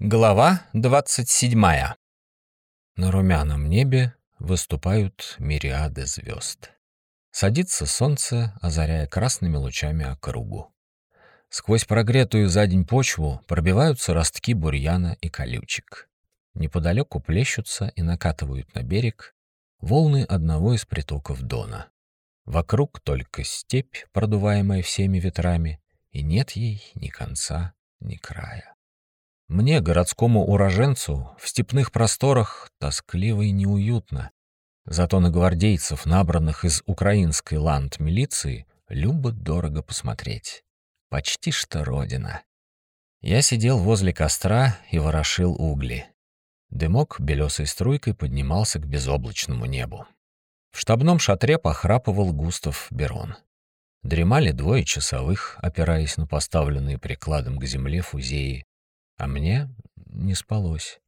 Глава 27. На румяном небе выступают мириады звезд. Садится солнце, озаряя красными лучами округу. Сквозь прогретую за день почву пробиваются ростки бурьяна и колючек. Неподалеку плещутся и накатывают на берег волны одного из притоков Дона. Вокруг только степь, продуваемая всеми ветрами, и нет ей ни конца, ни края. Мне, городскому уроженцу, в степных просторах тоскливо и неуютно. Зато на гвардейцев, набранных из украинской ланд-милиции, любо-дорого посмотреть. Почти что родина. Я сидел возле костра и ворошил угли. Дымок белесой струйкой поднимался к безоблачному небу. В штабном шатре похрапывал Густав Берон. Дремали двое часовых, опираясь на поставленные прикладом к земле фузеи а мне не спалось.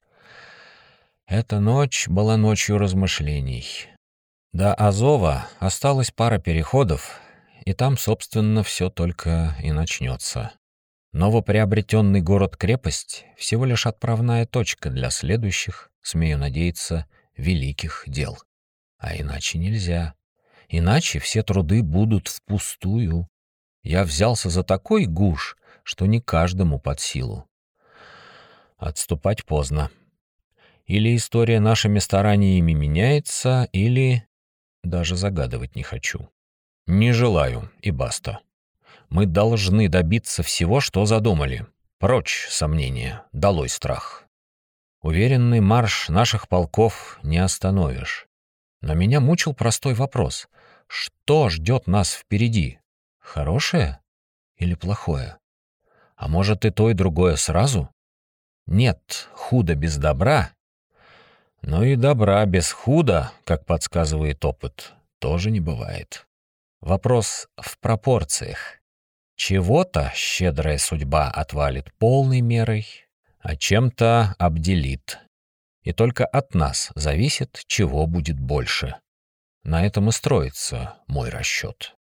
Эта ночь была ночью размышлений. До Азова осталась пара переходов, и там, собственно, все только и начнется. Новоприобретенный город-крепость — всего лишь отправная точка для следующих, смею надеяться, великих дел. А иначе нельзя. Иначе все труды будут впустую. Я взялся за такой гуш, что не каждому под силу. Отступать поздно. Или история нашими стараниями меняется, или... Даже загадывать не хочу. Не желаю, и баста. Мы должны добиться всего, что задумали. Прочь сомнения, долой страх. Уверенный марш наших полков не остановишь. Но меня мучил простой вопрос. Что ждет нас впереди? Хорошее или плохое? А может и то, и другое сразу? Нет худа без добра, но и добра без худа, как подсказывает опыт, тоже не бывает. Вопрос в пропорциях. Чего-то щедрая судьба отвалит полной мерой, а чем-то обделит. И только от нас зависит, чего будет больше. На этом и строится мой расчет.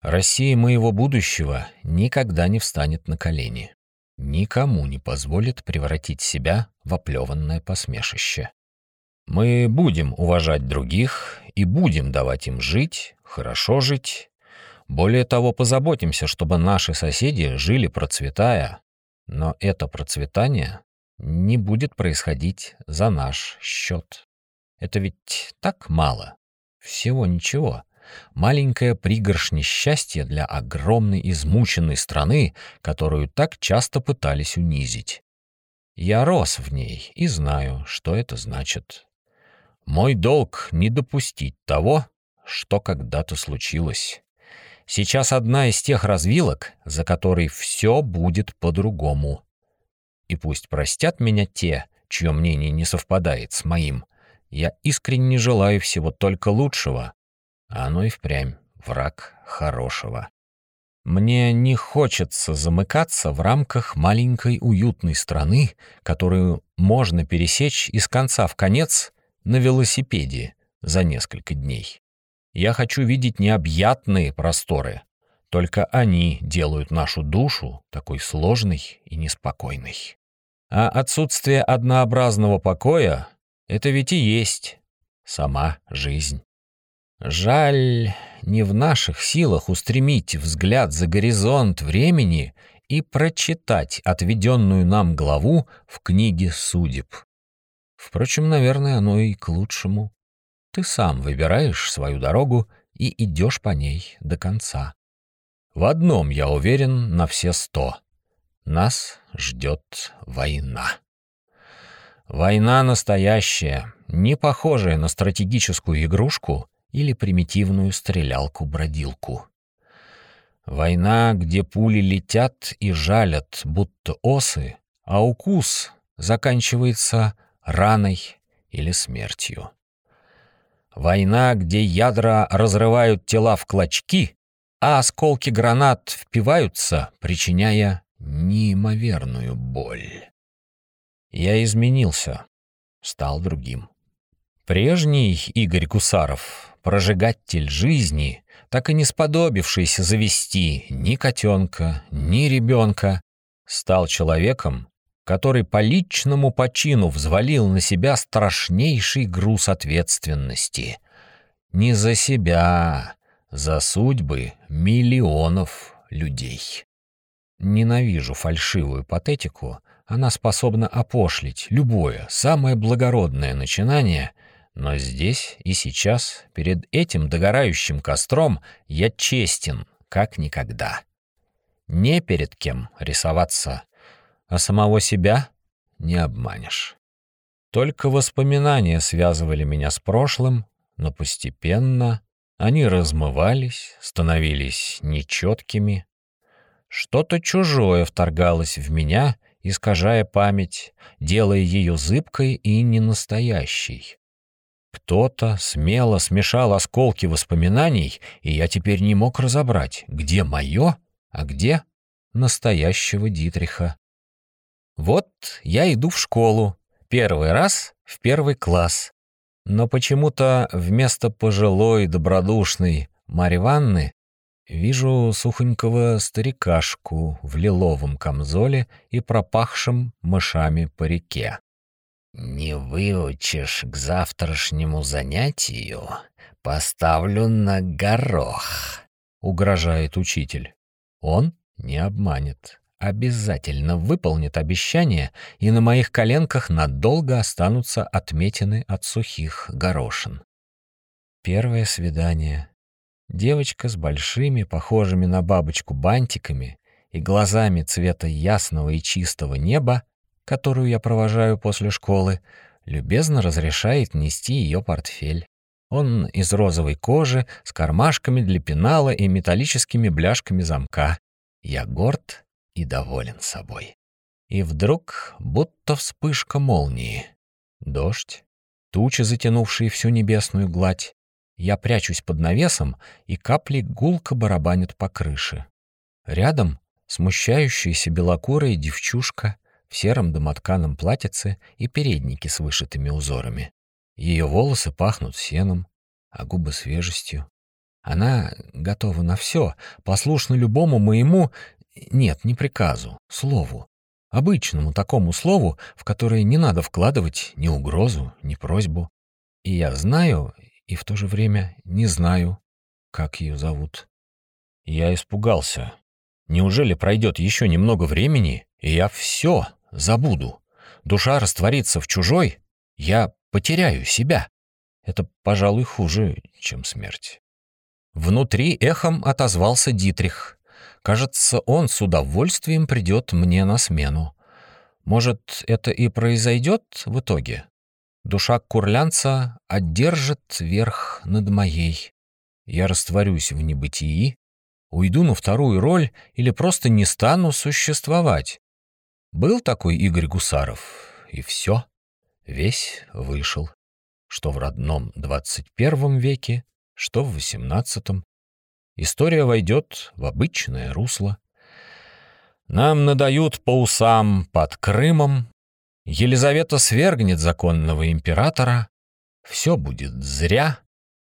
Россия моего будущего никогда не встанет на колени никому не позволит превратить себя в оплеванное посмешище. Мы будем уважать других и будем давать им жить, хорошо жить. Более того, позаботимся, чтобы наши соседи жили процветая. Но это процветание не будет происходить за наш счет. Это ведь так мало. Всего ничего маленькая пригоршня счастья для огромной измученной страны, которую так часто пытались унизить. Я рос в ней и знаю, что это значит. Мой долг — не допустить того, что когда-то случилось. Сейчас одна из тех развилок, за которой все будет по-другому. И пусть простят меня те, чье мнение не совпадает с моим. Я искренне желаю всего только лучшего, оно и впрямь враг хорошего. Мне не хочется замыкаться в рамках маленькой уютной страны, которую можно пересечь из конца в конец на велосипеде за несколько дней. Я хочу видеть необъятные просторы. Только они делают нашу душу такой сложной и неспокойной. А отсутствие однообразного покоя — это ведь и есть сама жизнь. Жаль, не в наших силах устремить взгляд за горизонт времени и прочитать отведенную нам главу в книге судеб. Впрочем, наверное, оно и к лучшему. Ты сам выбираешь свою дорогу и идешь по ней до конца. В одном я уверен на все сто. Нас ждет война. Война настоящая, не похожая на стратегическую игрушку, или примитивную стрелялку-бродилку. Война, где пули летят и жалят, будто осы, а укус заканчивается раной или смертью. Война, где ядра разрывают тела в клочки, а осколки гранат впиваются, причиняя неимоверную боль. Я изменился, стал другим. Прежний Игорь Гусаров прожигатель жизни, так и не сподобившийся завести ни котенка, ни ребенка, стал человеком, который по личному почину взвалил на себя страшнейший груз ответственности. Не за себя, за судьбы миллионов людей. Ненавижу фальшивую патетику, она способна опошлить любое, самое благородное начинание, но здесь и сейчас, перед этим догорающим костром, я честен, как никогда. Не перед кем рисоваться, а самого себя не обманешь. Только воспоминания связывали меня с прошлым, но постепенно они размывались, становились нечеткими. Что-то чужое вторгалось в меня, искажая память, делая ее зыбкой и ненастоящей. Кто-то смело смешал осколки воспоминаний, и я теперь не мог разобрать, где мое, а где настоящего Дитриха. Вот я иду в школу, первый раз в первый класс. Но почему-то вместо пожилой, добродушной Марьи Ванны вижу сухонького старикашку в лиловом камзоле и пропахшем мышами по реке. «Не выучишь к завтрашнему занятию, поставлю на горох», — угрожает учитель. Он не обманет обязательно выполнит обещание, и на моих коленках надолго останутся отметины от сухих горошин. Первое свидание. Девочка с большими, похожими на бабочку бантиками и глазами цвета ясного и чистого неба, которую я провожаю после школы, любезно разрешает нести ее портфель. Он из розовой кожи, с кармашками для пенала и металлическими бляшками замка. Я горд и доволен собой. И вдруг будто вспышка молнии. Дождь, тучи, затянувшие всю небесную гладь. Я прячусь под навесом, и капли гулко барабанят по крыше. Рядом смущающаяся белокурая девчушка в сером домотканом платьице и переднике с вышитыми узорами. Ее волосы пахнут сеном, а губы свежестью. Она готова на все, послушна любому моему нет, не приказу, слову. Обычному такому слову, в которое не надо вкладывать ни угрозу, ни просьбу. И я знаю, и в то же время не знаю, как ее зовут. Я испугался. Неужели пройдет еще немного времени, и я все забуду? Душа растворится в чужой, я потеряю себя. Это, пожалуй, хуже, чем смерть. Внутри эхом отозвался Дитрих. Кажется, он с удовольствием придет мне на смену. Может, это и произойдет в итоге? Душа курлянца одержит верх над моей. Я растворюсь в небытии, уйду на вторую роль или просто не стану существовать. Был такой Игорь Гусаров, и все, весь вышел. Что в родном двадцать первом веке, что в восемнадцатом история войдет в обычное русло. Нам надают по усам под Крымом, Елизавета свергнет законного императора, все будет зря.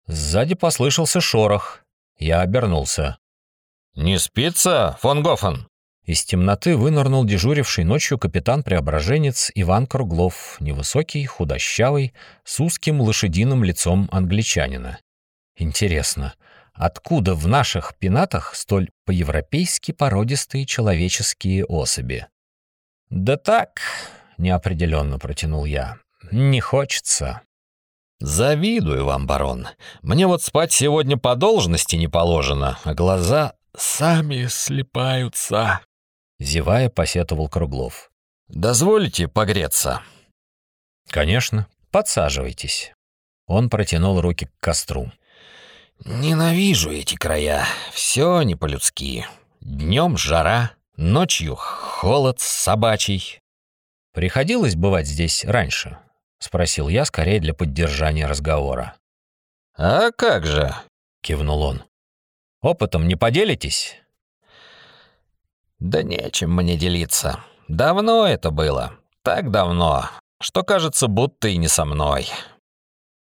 Сзади послышался шорох. Я обернулся. «Не спится, фон Гофен?» Из темноты вынырнул дежуривший ночью капитан-преображенец Иван Круглов, невысокий, худощавый, с узким лошадиным лицом англичанина. Интересно, откуда в наших пенатах столь по-европейски породистые человеческие особи. «Да так», — неопределенно протянул я, — «не хочется». «Завидую вам, барон. Мне вот спать сегодня по должности не положено, а глаза сами слепаются», — зевая посетовал Круглов. «Дозволите погреться?» «Конечно. Подсаживайтесь». Он протянул руки к костру. Ненавижу эти края. Все не по-людски. Днем жара, ночью холод собачий. Приходилось бывать здесь раньше? Спросил я скорее для поддержания разговора. А как же? Кивнул он. Опытом не поделитесь? Да нечем мне делиться. Давно это было. Так давно, что кажется, будто и не со мной.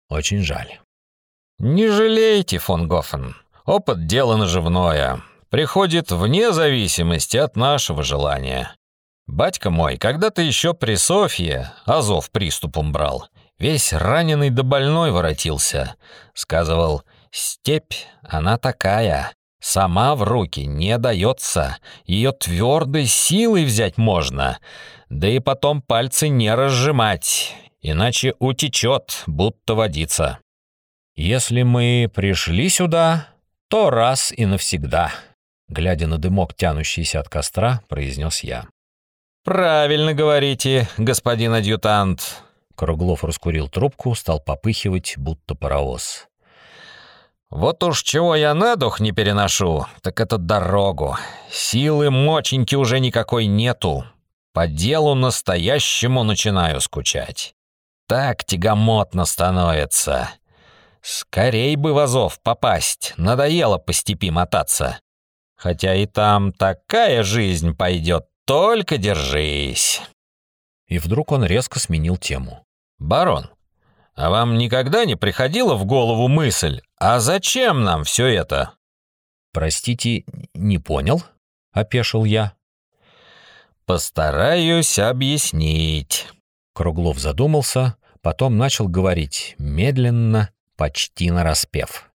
Очень жаль. Не жалейте, фон Гофен. Опыт – дело наживное. Приходит вне зависимости от нашего желания. Батька мой, когда ты еще при Софье Азов приступом брал, весь раненый да больной воротился. Сказывал, степь, она такая, сама в руки не дается, ее твердой силой взять можно, да и потом пальцы не разжимать, иначе утечет, будто водится. Если мы пришли сюда, то раз и навсегда, глядя на дымок, тянущийся от костра, произнес я. «Правильно говорите, господин адъютант!» Круглов раскурил трубку, стал попыхивать, будто паровоз. «Вот уж чего я на дух не переношу, так это дорогу. Силы моченьки уже никакой нету. По делу настоящему начинаю скучать. Так тягомотно становится. Скорей бы в Азов попасть, надоело по степи мотаться. Хотя и там такая жизнь пойдет, только держись. И вдруг он резко сменил тему. «Барон, а вам никогда не приходила в голову мысль, а зачем нам все это?» «Простите, не понял?» — опешил я. «Постараюсь объяснить». Круглов задумался, потом начал говорить медленно, почти нараспев.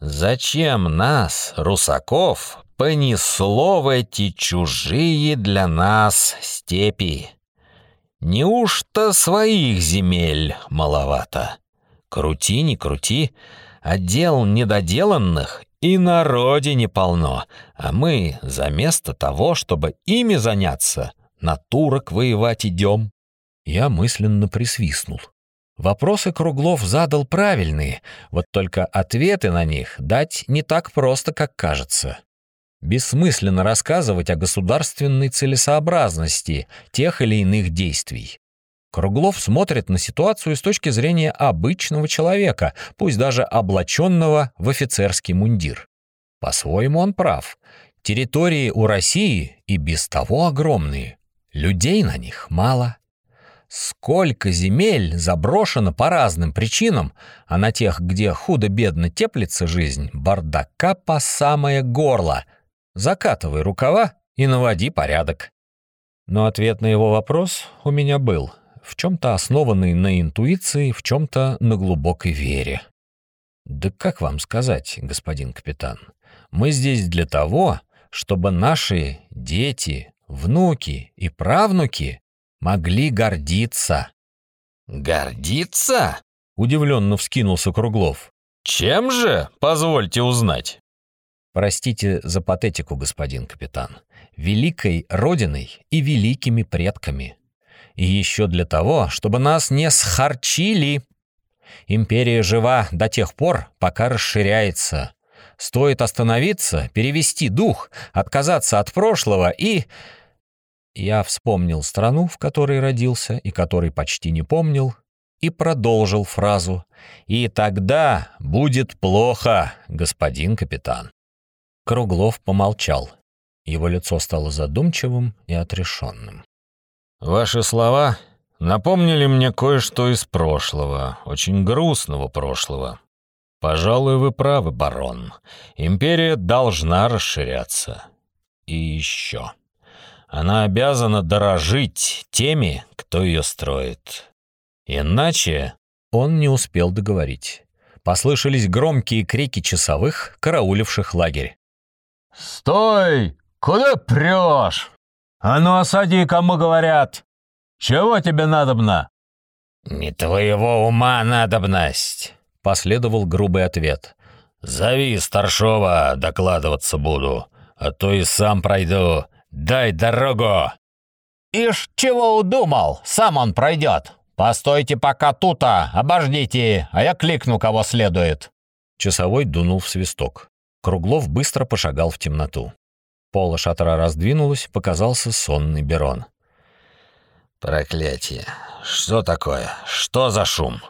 «Зачем нас, русаков, понесло в эти чужие для нас степи. Неужто своих земель маловато? Крути, не крути, а дел недоделанных и на родине полно, а мы за место того, чтобы ими заняться, на турок воевать идем. Я мысленно присвистнул. Вопросы Круглов задал правильные, вот только ответы на них дать не так просто, как кажется. Бессмысленно рассказывать о государственной целесообразности тех или иных действий. Круглов смотрит на ситуацию с точки зрения обычного человека, пусть даже облаченного в офицерский мундир. По-своему он прав. Территории у России и без того огромные. Людей на них мало. Сколько земель заброшено по разным причинам, а на тех, где худо-бедно теплится жизнь, бардака по самое горло, Закатывай рукава и наводи порядок. Но ответ на его вопрос у меня был, в чем-то основанный на интуиции, в чем-то на глубокой вере. Да как вам сказать, господин капитан, мы здесь для того, чтобы наши дети, внуки и правнуки могли гордиться. «Гордиться?» — удивленно вскинулся Круглов. «Чем же, позвольте узнать?» Простите за патетику, господин капитан. Великой Родиной и великими предками. И еще для того, чтобы нас не схарчили. Империя жива до тех пор, пока расширяется. Стоит остановиться, перевести дух, отказаться от прошлого и... Я вспомнил страну, в которой родился и которой почти не помнил, и продолжил фразу. «И тогда будет плохо, господин капитан». Круглов помолчал. Его лицо стало задумчивым и отрешенным. «Ваши слова напомнили мне кое-что из прошлого, очень грустного прошлого. Пожалуй, вы правы, барон. Империя должна расширяться. И еще. Она обязана дорожить теми, кто ее строит. Иначе...» Он не успел договорить. Послышались громкие крики часовых, карауливших лагерь. «Стой! Куда прешь? А ну, осади, кому говорят! Чего тебе надобно?» «Не твоего ума надобность!» — последовал грубый ответ. «Зови старшова, докладываться буду, а то и сам пройду. Дай дорогу!» «Ишь, чего удумал? Сам он пройдет. Постойте пока тута, обождите, а я кликну, кого следует». Часовой дунул в свисток. Круглов быстро пошагал в темноту. Пола шатра раздвинулась, показался сонный Берон. «Проклятие! Что такое? Что за шум?»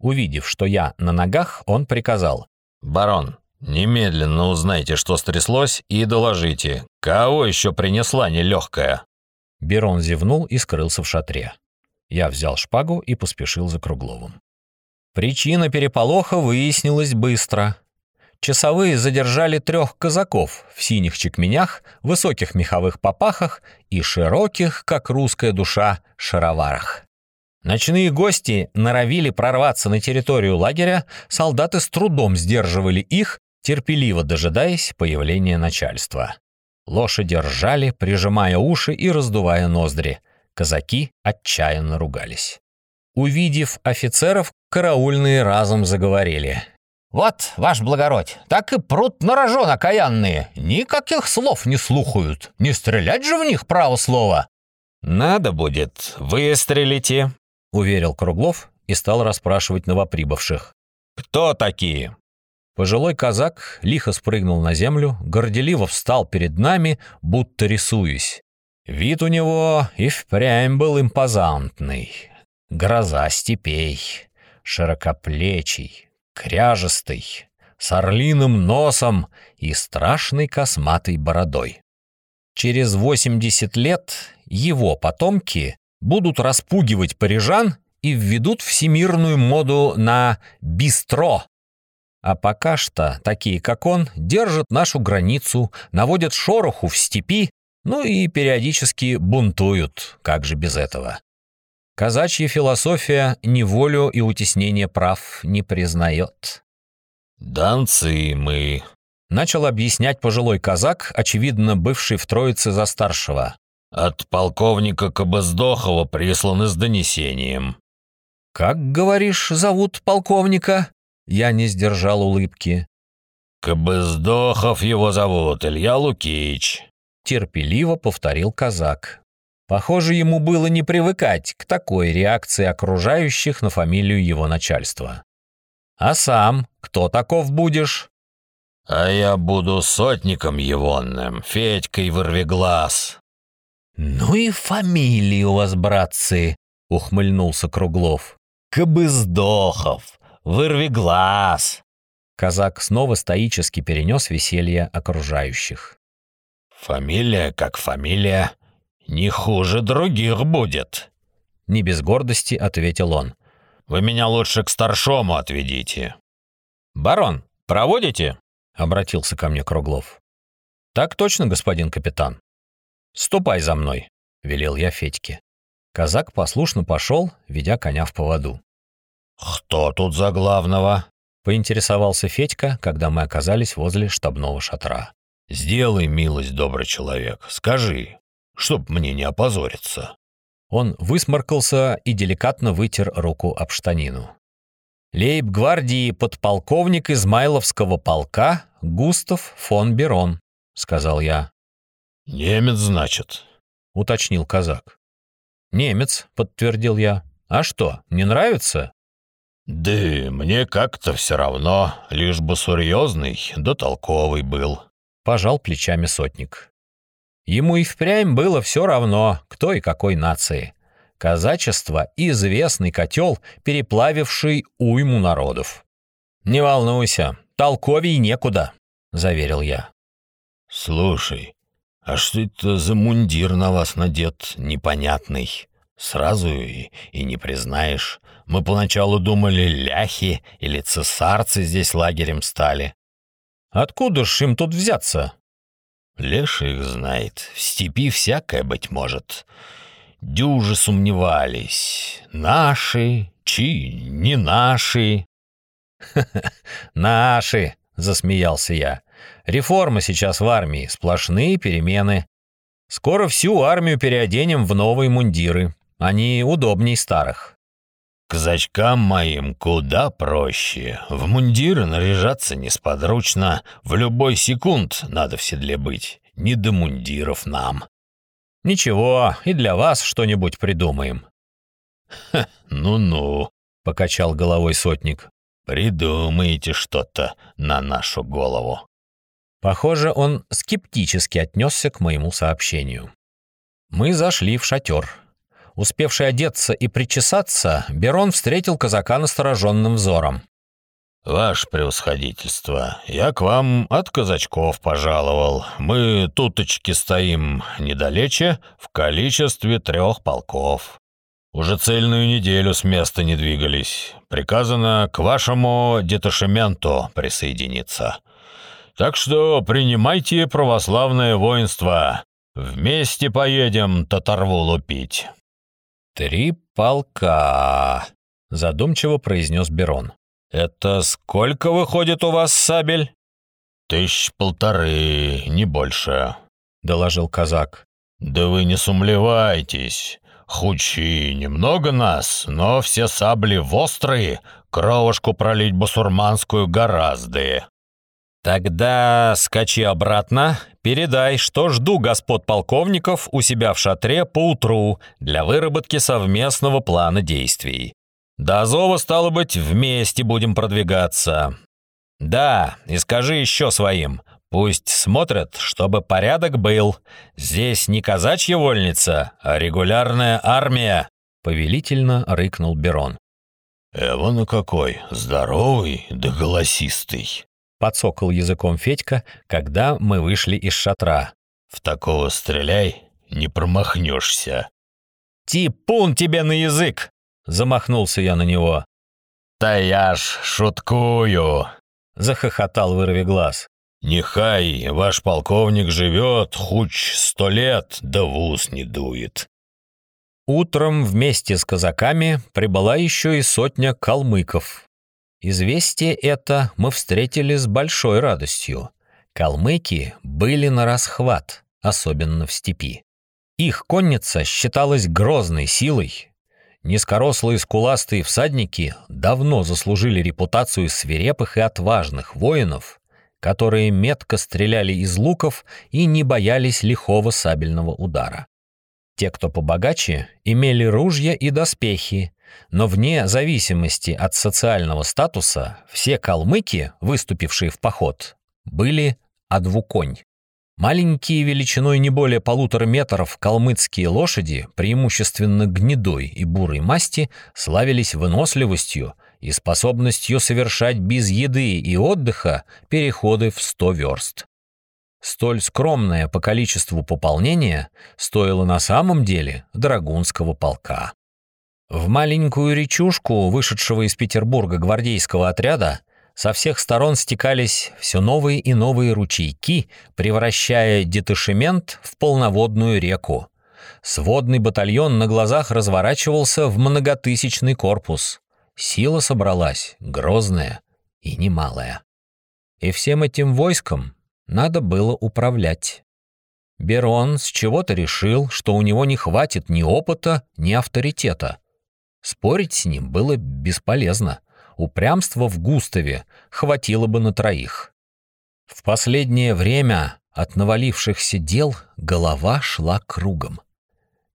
Увидев, что я на ногах, он приказал. «Барон, немедленно узнайте, что стряслось, и доложите, кого еще принесла нелегкая?» Берон зевнул и скрылся в шатре. Я взял шпагу и поспешил за Кругловым. Причина переполоха выяснилась быстро. Часовые задержали трех казаков в синих чекменях, высоких меховых попахах и широких, как русская душа, шароварах. Ночные гости норовили прорваться на территорию лагеря, солдаты с трудом сдерживали их, терпеливо дожидаясь появления начальства. Лошади ржали, прижимая уши и раздувая ноздри. Казаки отчаянно ругались. Увидев офицеров, караульные разом заговорили. «Вот, ваш благородь, так и прут на рожон окаянные, никаких слов не слухают, не стрелять же в них право слова». «Надо будет, выстрелите», — уверил Круглов и стал расспрашивать новоприбывших. «Кто такие?» Пожилой казак лихо спрыгнул на землю, горделиво встал перед нами, будто рисуясь. Вид у него и впрямь был импозантный. Гроза степей, широкоплечий, кряжестый, с орлиным носом и страшной косматой бородой. Через 80 лет его потомки будут распугивать парижан и введут всемирную моду на бистро, а пока что такие, как он, держат нашу границу, наводят шороху в степи, ну и периодически бунтуют, как же без этого. Казачья философия неволю и утеснение прав не признает. «Донцы мы», — начал объяснять пожилой казак, очевидно, бывший в Троице за старшего. «От полковника Кобыздохова присланы с донесением». «Как, говоришь, зовут полковника?» Я не сдержал улыбки. «Кобыздохов его зовут, Илья Лукич», — терпеливо повторил казак. Похоже, ему было не привыкать к такой реакции окружающих на фамилию его начальства. «А сам кто таков будешь?» «А я буду сотником егонным, Федькой Вырвиглаз». «Ну и фамилии у вас, братцы», — ухмыльнулся Круглов. «Кобыздохов, Вырви глаз!» Казак снова стоически перенес веселье окружающих. «Фамилия как фамилия, не хуже других будет», — не без гордости ответил он. «Вы меня лучше к старшому отведите». «Барон, проводите?» — обратился ко мне Круглов. «Так точно, господин капитан». «Ступай за мной», — велел я Федьке. Казак послушно пошел, ведя коня в поводу. «Кто тут за главного?» — поинтересовался Федька, когда мы оказались возле штабного шатра. «Сделай милость, добрый человек, скажи, чтоб мне не опозориться». Он высморкался и деликатно вытер руку об штанину. «Лейб-гвардии подполковник Измайловского полка Густав фон Берон», — сказал я. «Немец, значит?» — уточнил казак. «Немец», — подтвердил я. «А что, не нравится?» «Да мне как-то все равно, лишь бы серьезный да толковый был», — пожал плечами сотник. Ему и впрямь было все равно, кто и какой нации. Казачество — известный котел, переплавивший уйму народов. «Не волнуйся, толковей некуда», — заверил я. «Слушай, а что это за мундир на вас надет непонятный?» Сразу и, и не признаешь. Мы поначалу думали, ляхи или цесарцы здесь лагерем стали. Откуда ж им тут взяться? Леша их знает. В степи всякое, быть может. Дюжи сомневались. Наши, чи не наши. «Наши!» — засмеялся я. «Реформы сейчас в армии, сплошные перемены. Скоро всю армию переоденем в новые мундиры. Они удобней старых. Казачкам моим куда проще. В мундиры наряжаться несподручно. В любой секунд надо в седле быть. Не до мундиров нам. Ничего, и для вас что-нибудь придумаем. ну-ну, покачал головой сотник. Придумаете что-то на нашу голову. Похоже, он скептически отнесся к моему сообщению. Мы зашли в шатер. Успевший одеться и причесаться, Берон встретил казака настороженным взором. «Ваше превосходительство, я к вам от казачков пожаловал. Мы туточки стоим недалече в количестве трех полков. Уже цельную неделю с места не двигались. Приказано к вашему деташементу присоединиться. Так что принимайте православное воинство. Вместе поедем татарву лупить». «Три полка», — задумчиво произнес Берон. «Это сколько выходит у вас сабель?» «Тысяч полторы, не больше», — доложил казак. «Да вы не сумлевайтесь. Хучи немного нас, но все сабли вострые, кровушку пролить басурманскую гораздо». «Тогда скачи обратно, передай, что жду господ полковников у себя в шатре поутру для выработки совместного плана действий. До Азова, стало быть, вместе будем продвигаться. Да, и скажи еще своим, пусть смотрят, чтобы порядок был. Здесь не казачья вольница, а регулярная армия», — повелительно рыкнул Берон. «Эвон какой, здоровый да голосистый!» Подсокал языком Федька, когда мы вышли из шатра. «В такого стреляй, не промахнешься». «Типун тебе на язык!» Замахнулся я на него. «Да я ж шуткую!» Захохотал вырви глаз. «Нехай ваш полковник живет хуч сто лет, да в ус не дует». Утром вместе с казаками прибыла еще и сотня калмыков, Известие это мы встретили с большой радостью. Калмыки были на расхват, особенно в степи. Их конница считалась грозной силой. Низкорослые скуластые всадники давно заслужили репутацию свирепых и отважных воинов, которые метко стреляли из луков и не боялись лихого сабельного удара. Те, кто побогаче, имели ружья и доспехи, но вне зависимости от социального статуса все калмыки, выступившие в поход, были адвуконь. Маленькие величиной не более полутора метров калмыцкие лошади, преимущественно гнедой и бурой масти, славились выносливостью и способностью совершать без еды и отдыха переходы в сто верст. Столь скромное по количеству пополнения стоило на самом деле драгунского полка. В маленькую речушку, вышедшего из Петербурга гвардейского отряда, со всех сторон стекались все новые и новые ручейки, превращая деташемент в полноводную реку. Сводный батальон на глазах разворачивался в многотысячный корпус. Сила собралась, грозная и немалая. И всем этим войском надо было управлять. Берон с чего-то решил, что у него не хватит ни опыта, ни авторитета — Спорить с ним было бесполезно. Упрямства в Густаве хватило бы на троих. В последнее время от навалившихся дел голова шла кругом.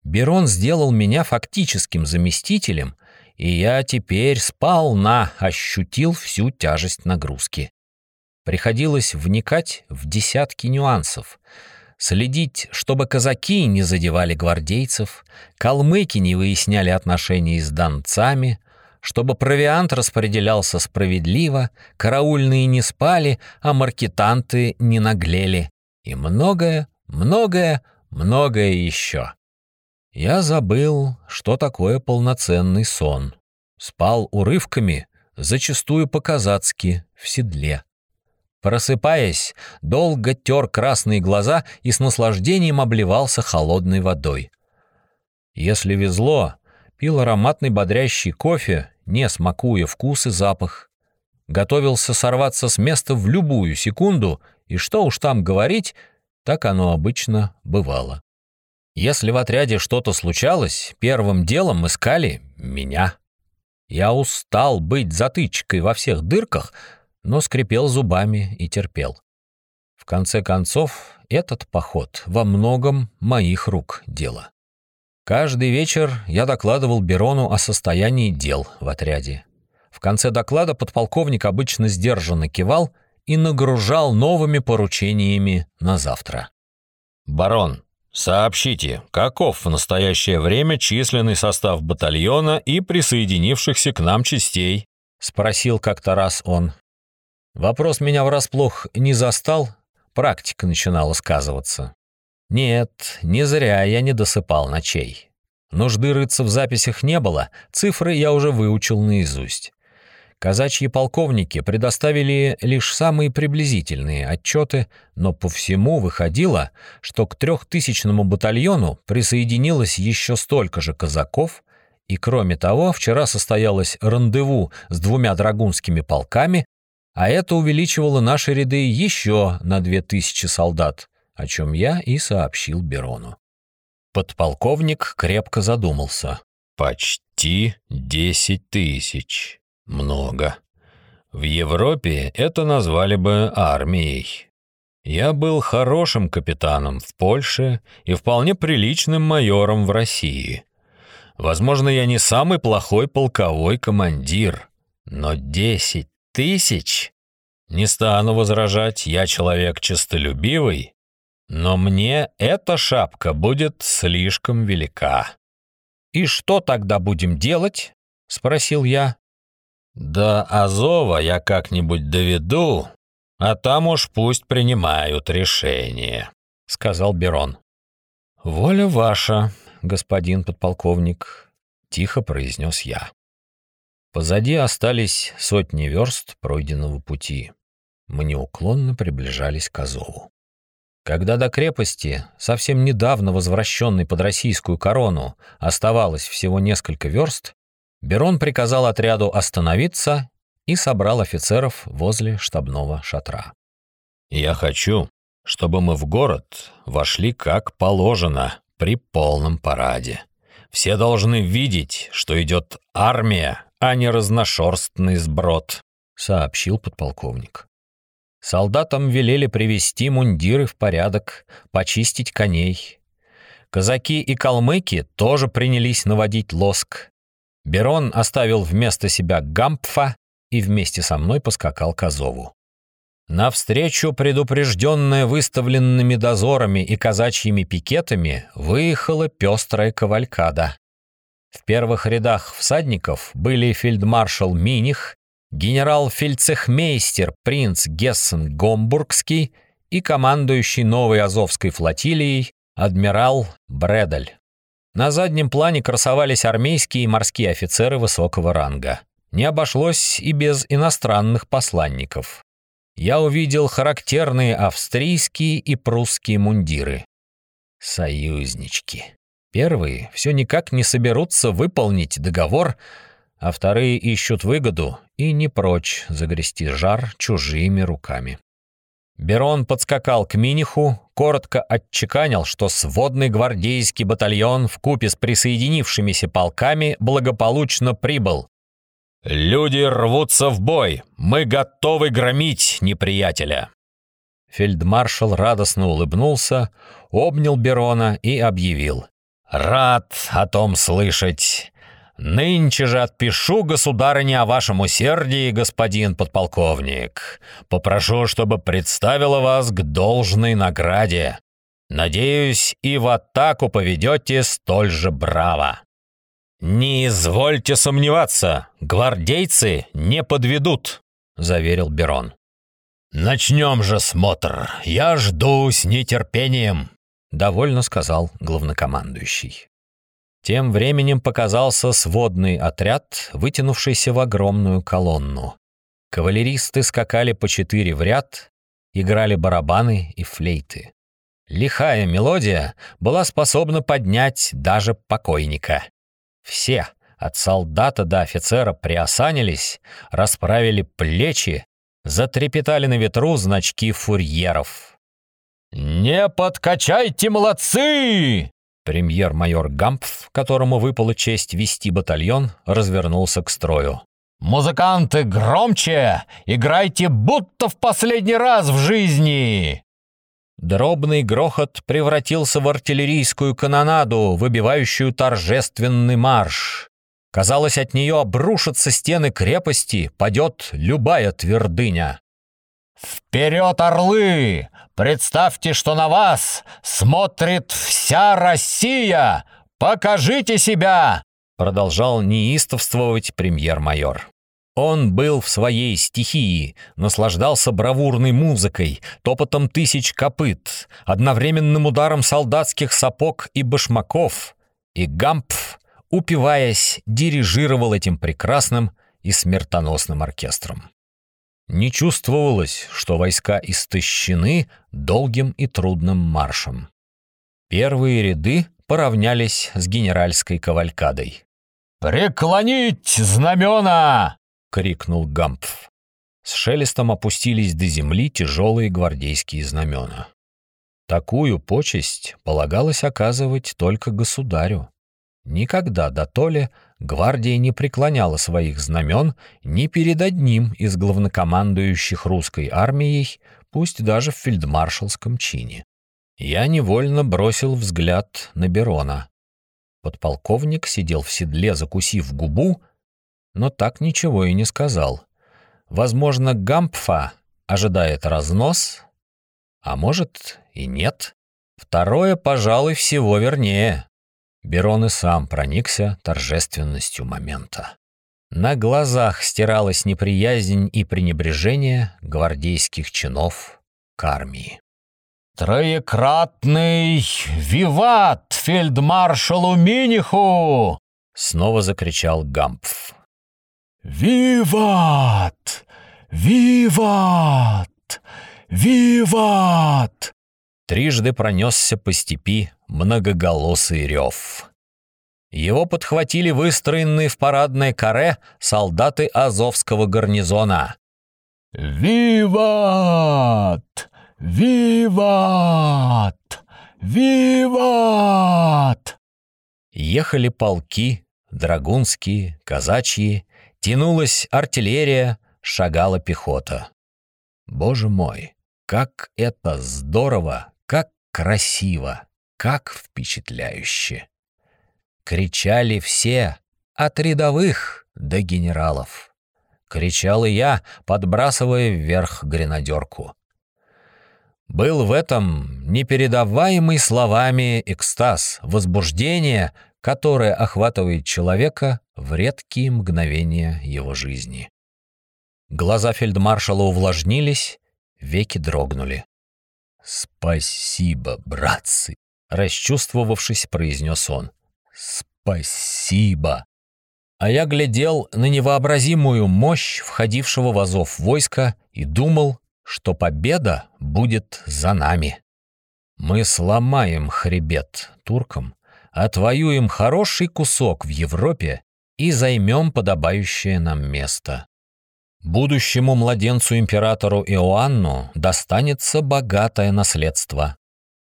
Берон сделал меня фактическим заместителем, и я теперь сполна ощутил всю тяжесть нагрузки. Приходилось вникать в десятки нюансов — следить, чтобы казаки не задевали гвардейцев, калмыки не выясняли отношений с донцами, чтобы провиант распределялся справедливо, караульные не спали, а маркетанты не наглели. И многое, многое, многое еще. Я забыл, что такое полноценный сон. Спал урывками, зачастую по-казацки, в седле. Просыпаясь, долго тер красные глаза и с наслаждением обливался холодной водой. Если везло, пил ароматный бодрящий кофе, не смакуя вкус и запах. Готовился сорваться с места в любую секунду, и что уж там говорить, так оно обычно бывало. Если в отряде что-то случалось, первым делом искали меня. Я устал быть затычкой во всех дырках, но скрипел зубами и терпел. В конце концов, этот поход во многом моих рук дело. Каждый вечер я докладывал Берону о состоянии дел в отряде. В конце доклада подполковник обычно сдержанно кивал и нагружал новыми поручениями на завтра. «Барон, сообщите, каков в настоящее время численный состав батальона и присоединившихся к нам частей?» — спросил как-то раз он. Вопрос меня врасплох не застал, практика начинала сказываться. Нет, не зря я не досыпал ночей. Нужды рыться в записях не было, цифры я уже выучил наизусть. Казачьи полковники предоставили лишь самые приблизительные отчеты, но по всему выходило, что к трехтысячному батальону присоединилось еще столько же казаков, и кроме того, вчера состоялось рандеву с двумя драгунскими полками, а это увеличивало наши ряды еще на две тысячи солдат, о чем я и сообщил Берону. Подполковник крепко задумался. «Почти десять тысяч. Много. В Европе это назвали бы армией. Я был хорошим капитаном в Польше и вполне приличным майором в России. Возможно, я не самый плохой полковой командир, но десять тысяч? Не стану возражать, я человек честолюбивый, но мне эта шапка будет слишком велика. «И что тогда будем делать?» — спросил я. До Азова я как-нибудь доведу, а там уж пусть принимают решение», — сказал Берон. «Воля ваша, господин подполковник», — тихо произнес я. Позади остались сотни верст пройденного пути. Мы неуклонно приближались к Азову. Когда до крепости, совсем недавно возвращенной под российскую корону, оставалось всего несколько верст, Берон приказал отряду остановиться и собрал офицеров возле штабного шатра. «Я хочу, чтобы мы в город вошли как положено, при полном параде. Все должны видеть, что идет армия, а не разношерстный сброд», — сообщил подполковник. Солдатам велели привести мундиры в порядок, почистить коней. Казаки и калмыки тоже принялись наводить лоск, Берон оставил вместо себя Гампфа и вместе со мной поскакал к Азову. Навстречу, предупрежденная выставленными дозорами и казачьими пикетами, выехала пестрая кавалькада. В первых рядах всадников были фельдмаршал Миних, генерал-фельдцехмейстер принц Гессен Гомбургский и командующий новой Азовской флотилией адмирал Бредаль. На заднем плане красовались армейские и морские офицеры высокого ранга. Не обошлось и без иностранных посланников. Я увидел характерные австрийские и прусские мундиры. Союзнички. Первые все никак не соберутся выполнить договор, а вторые ищут выгоду и не прочь загрести жар чужими руками. Берон подскакал к Миниху, коротко отчеканил, что сводный гвардейский батальон в купе с присоединившимися полками благополучно прибыл. «Люди рвутся в бой! Мы готовы громить неприятеля!» Фельдмаршал радостно улыбнулся, обнял Берона и объявил. «Рад о том слышать. Нынче же отпишу государыне о вашем усердии, господин подполковник. Попрошу, чтобы представила вас к должной награде. Надеюсь, и в атаку поведете столь же браво. Не извольте сомневаться, гвардейцы не подведут, заверил Берон. Начнем же смотр. Я жду с нетерпением, довольно сказал главнокомандующий. Тем временем показался сводный отряд, вытянувшийся в огромную колонну. Кавалеристы скакали по четыре в ряд, играли барабаны и флейты. Лихая мелодия была способна поднять даже покойника. Все, от солдата до офицера, приосанились, расправили плечи, затрепетали на ветру значки фурьеров. «Не подкачайте, молодцы!» Премьер-майор Гампф, которому выпала честь вести батальон, развернулся к строю. «Музыканты, громче! Играйте будто в последний раз в жизни!» Дробный грохот превратился в артиллерийскую канонаду, выбивающую торжественный марш. Казалось, от нее обрушатся стены крепости, падет любая твердыня. «Вперед, орлы! Представьте, что на вас смотрит вся Россия! Покажите себя!» Продолжал неистовствовать премьер-майор. Он был в своей стихии, наслаждался бравурной музыкой, топотом тысяч копыт, одновременным ударом солдатских сапог и башмаков, и Гампф, упиваясь, дирижировал этим прекрасным и смертоносным оркестром. Не чувствовалось, что войска истощены долгим и трудным маршем. Первые ряды поравнялись с генеральской кавалькадой. «Преклонить знамена!» — крикнул Гампф. С шелестом опустились до земли тяжелые гвардейские знамена. Такую почесть полагалось оказывать только государю. Никогда до Толи гвардия не преклоняла своих знамен ни перед одним из главнокомандующих русской армией, пусть даже в фельдмаршалском чине. Я невольно бросил взгляд на Берона. Подполковник сидел в седле, закусив губу, но так ничего и не сказал. Возможно, Гампфа ожидает разнос, а может и нет. Второе, пожалуй, всего вернее. Берон и сам проникся торжественностью момента. На глазах стиралась неприязнь и пренебрежение гвардейских чинов к армии. «Троекратный виват фельдмаршалу Миниху!» — снова закричал Гампф. «Виват! Виват! Виват!» Трижды пронесся по степи многоголосый рев. Его подхватили выстроенные в парадной каре солдаты Азовского гарнизона. «Виват! Виват! Виват!» Ехали полки, драгунские, казачьи, тянулась артиллерия, шагала пехота. Боже мой, как это здорово, красиво! как впечатляюще! Кричали все, от рядовых до генералов. Кричал и я, подбрасывая вверх гренадерку. Был в этом непередаваемый словами экстаз, возбуждение, которое охватывает человека в редкие мгновения его жизни. Глаза фельдмаршала увлажнились, веки дрогнули. «Спасибо, братцы!» расчувствовавшись, произнес он. «Спасибо!» А я глядел на невообразимую мощь входившего в Азов войска и думал, что победа будет за нами. Мы сломаем хребет туркам, отвоюем хороший кусок в Европе и займем подобающее нам место. Будущему младенцу-императору Иоанну достанется богатое наследство.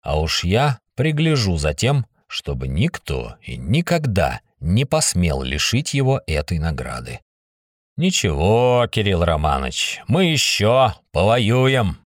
А уж я пригляжу за тем, чтобы никто и никогда не посмел лишить его этой награды. Ничего, Кирилл Романович, мы еще повоюем.